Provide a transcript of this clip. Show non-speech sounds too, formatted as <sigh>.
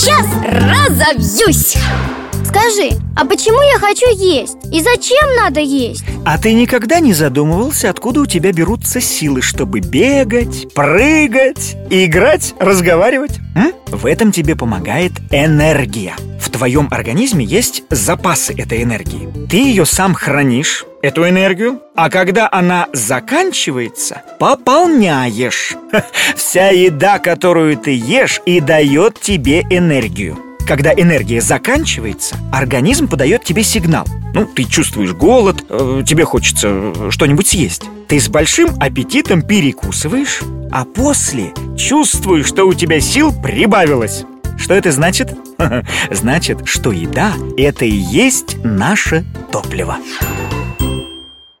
сейчас разобьюсь Скажи, а почему я хочу есть? И зачем надо есть? А ты никогда не задумывался, откуда у тебя берутся силы, чтобы бегать, прыгать, играть, разговаривать? М? В этом тебе помогает энергия. В твоем организме есть запасы этой энергии. Ты ее сам хранишь, эту энергию, а когда она заканчивается, пополняешь. <laughs> Вся еда, которую ты ешь, и дает тебе энергию. Когда энергия заканчивается, организм подает тебе сигнал. Ну, ты чувствуешь голод, э, тебе хочется э, что-нибудь съесть. Ты с большим аппетитом перекусываешь, а после чувствуешь, что у тебя сил прибавилось. Что это значит? <laughs> Значит, что еда – это и есть наше топливо.